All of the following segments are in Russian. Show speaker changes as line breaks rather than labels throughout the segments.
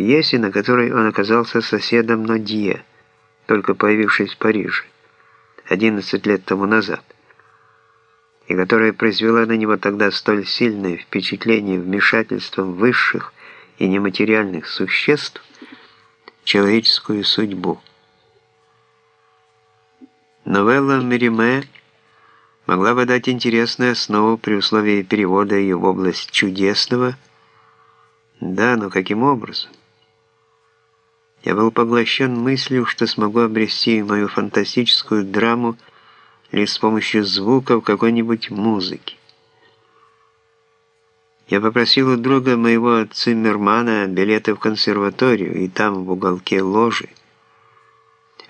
пьесе, на которой он оказался соседом Нодье, только появившись в Париже, 11 лет тому назад, и которая произвела на него тогда столь сильное впечатление вмешательством высших и нематериальных существ в человеческую судьбу. Новелла Мериме могла бы дать интересную основу при условии перевода ее в область чудесного. Да, но каким образом? Я был поглощен мыслью, что смогу обрести мою фантастическую драму лишь с помощью звуков какой-нибудь музыки. Я попросил у друга моего Циммермана билеты в консерваторию, и там, в уголке ложи,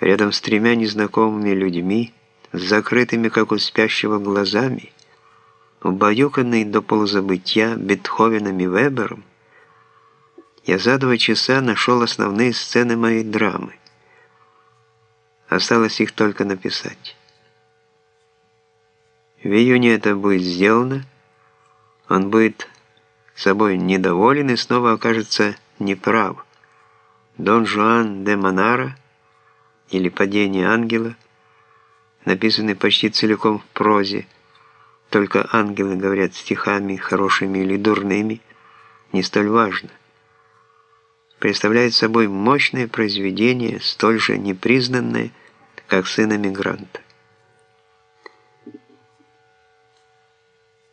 рядом с тремя незнакомыми людьми, с закрытыми, как у спящего, глазами, убаюканный до полузабытия Бетховеном и Вебером, я за два часа нашел основные сцены моей драмы. Осталось их только написать. В июне это будет сделано, он будет собой недоволен и снова окажется неправ. Дон Жуан де Монара или «Падение ангела», написанный почти целиком в прозе, только ангелы говорят стихами, хорошими или дурными, не столь важно. Представляет собой мощное произведение, столь же непризнанное, как «Сын эмигранта».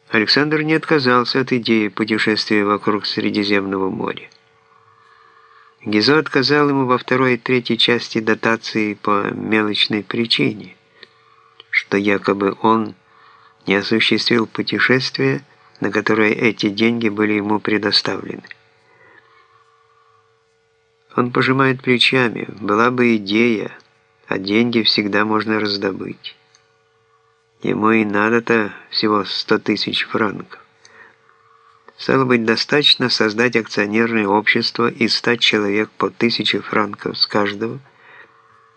Александр не отказался от идеи путешествия вокруг Средиземного моря. Гизо отказал ему во второй и третьей части дотации по мелочной причине, что якобы он не осуществил путешествие, на которое эти деньги были ему предоставлены. Он пожимает плечами, была бы идея, а деньги всегда можно раздобыть. Ему и надо-то всего 100 тысяч франков. Стало быть, достаточно создать акционерное общество и стать человек по тысяче франков с каждого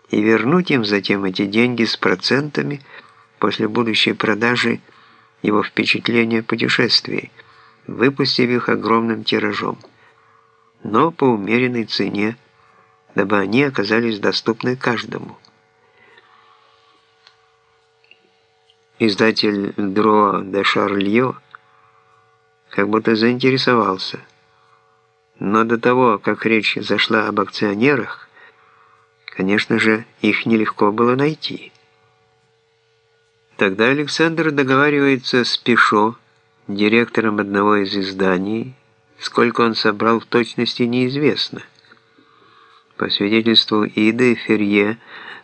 и вернуть им затем эти деньги с процентами после будущей продажи его впечатления путешествий, выпустив их огромным тиражом, но по умеренной цене, дабы они оказались доступны каждому. Издатель Дро де Шарльо как будто заинтересовался. Но до того, как речь зашла об акционерах, конечно же, их нелегко было найти. Тогда Александр договаривается с Пишо, директором одного из изданий, сколько он собрал в точности неизвестно. По свидетельству Иды Ферье,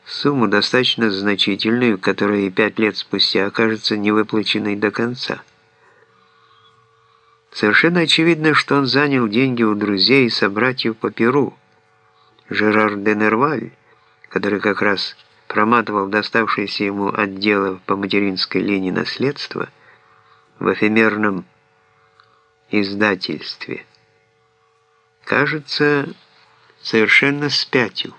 сумму достаточно значительную, которая пять лет спустя окажется невыплаченной до конца. Совершенно очевидно, что он занял деньги у друзей и собратьев по Перу. Жерар де Нерваль, который как раз проматывал доставшееся ему от дела по материнской линии наследство в эфемерном издательстве, кажется, совершенно спятил.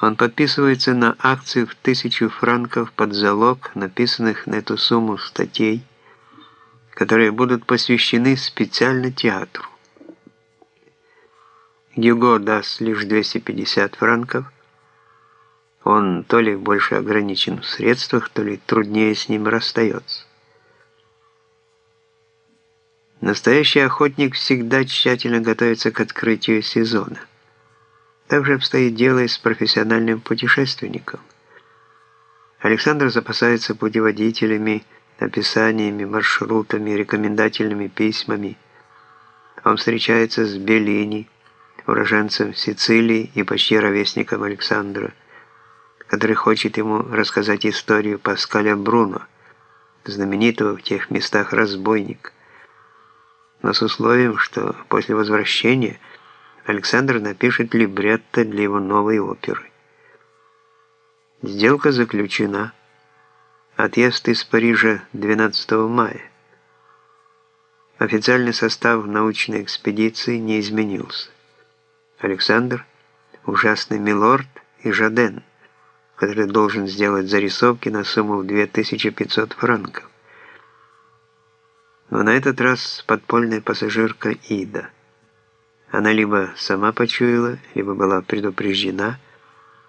Он подписывается на акции в тысячу франков под залог написанных на эту сумму статей, которые будут посвящены специально театру. Гюго даст лишь 250 франков. Он то ли больше ограничен в средствах, то ли труднее с ним расстается. Настоящий охотник всегда тщательно готовится к открытию сезона. Так же обстоит дело и с профессиональным путешественником. Александр запасается путеводителями, описаниями, маршрутами, рекомендательными письмами. Он встречается с Беллини, уроженцем Сицилии и почти ровесником Александра, который хочет ему рассказать историю Паскаля Бруно, знаменитого в тех местах разбойника, но с условием, что после возвращения Александр напишет либретто для его новой оперы. Сделка заключена. Отъезд из Парижа 12 мая. Официальный состав научной экспедиции не изменился. Александр, ужасный милорд и Жаден, который должен сделать зарисовки на сумму в 2500 франков. Но на этот раз подпольная пассажирка Ида – Она либо сама почуяла, либо была предупреждена,